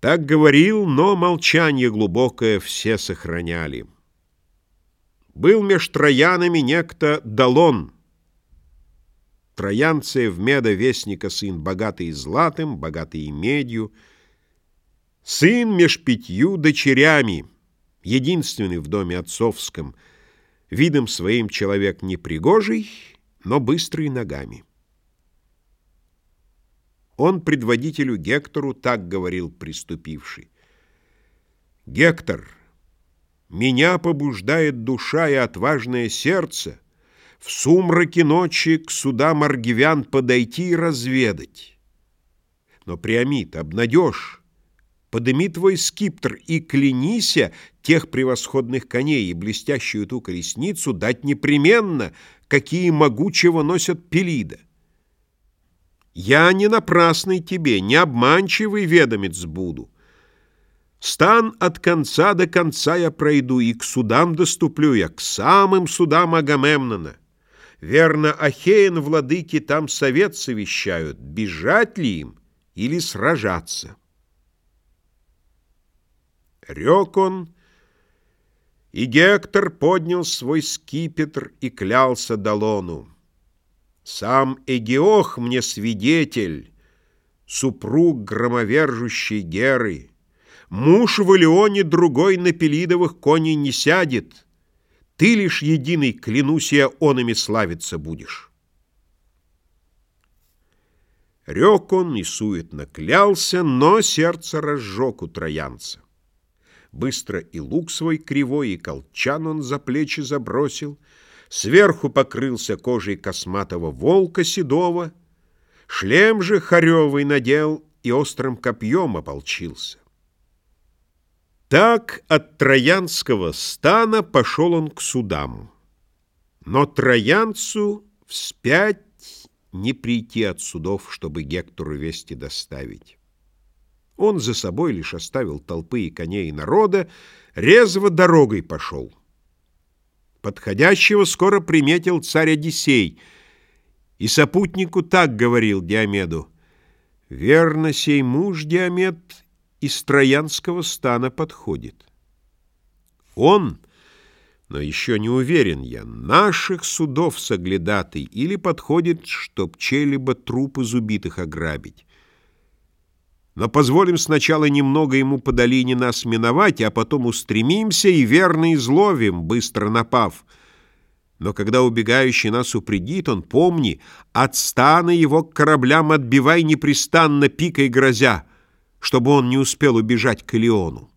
Так говорил, но молчание глубокое все сохраняли. Был меж троянами некто Далон. Троянцы в меда вестника сын, богатый златым, богатый медью, сын меж пятью дочерями, единственный в доме отцовском, видом своим человек непригожий, но быстрый ногами. Он предводителю Гектору так говорил приступивший. «Гектор, меня побуждает душа и отважное сердце в сумраке ночи к судам аргивян подойти и разведать. Но, Приамид, обнадежь, подыми твой скиптр и клянися тех превосходных коней и блестящую ту колесницу дать непременно, какие могучего носят Пелида. Я не напрасный тебе, не обманчивый ведомец буду. Стан от конца до конца я пройду, и к судам доступлю я, к самым судам Агамемнона. Верно, Ахеен владыки там совет совещают, бежать ли им или сражаться. Рек он, и Гектор поднял свой скипетр и клялся Далону. Сам Эгиох мне свидетель, Супруг громовержущей Геры. Муж в Илеоне другой на пелидовых коней не сядет. Ты лишь единый, клянусь я, онами славиться будешь. Рек он и суетно клялся, но сердце разжег у троянца. Быстро и лук свой кривой, и колчан он за плечи забросил — Сверху покрылся кожей косматого волка седого, Шлем же хоревый надел и острым копьем ополчился. Так от троянского стана пошел он к судам. Но троянцу вспять не прийти от судов, чтобы Гектору вести доставить. Он за собой лишь оставил толпы и коней народа, резво дорогой пошел. Подходящего скоро приметил царь Одиссей, и сопутнику так говорил Диомеду. «Верно, сей муж Диомед из троянского стана подходит. Он, но еще не уверен я, наших судов соглядатый или подходит, чтоб чей-либо труп из убитых ограбить. Но позволим сначала немного ему по долине нас миновать, а потом устремимся и верно изловим, быстро напав. Но когда убегающий нас упредит, он, помни, от стана его к кораблям отбивай непрестанно пикой грозя, чтобы он не успел убежать к Илиону.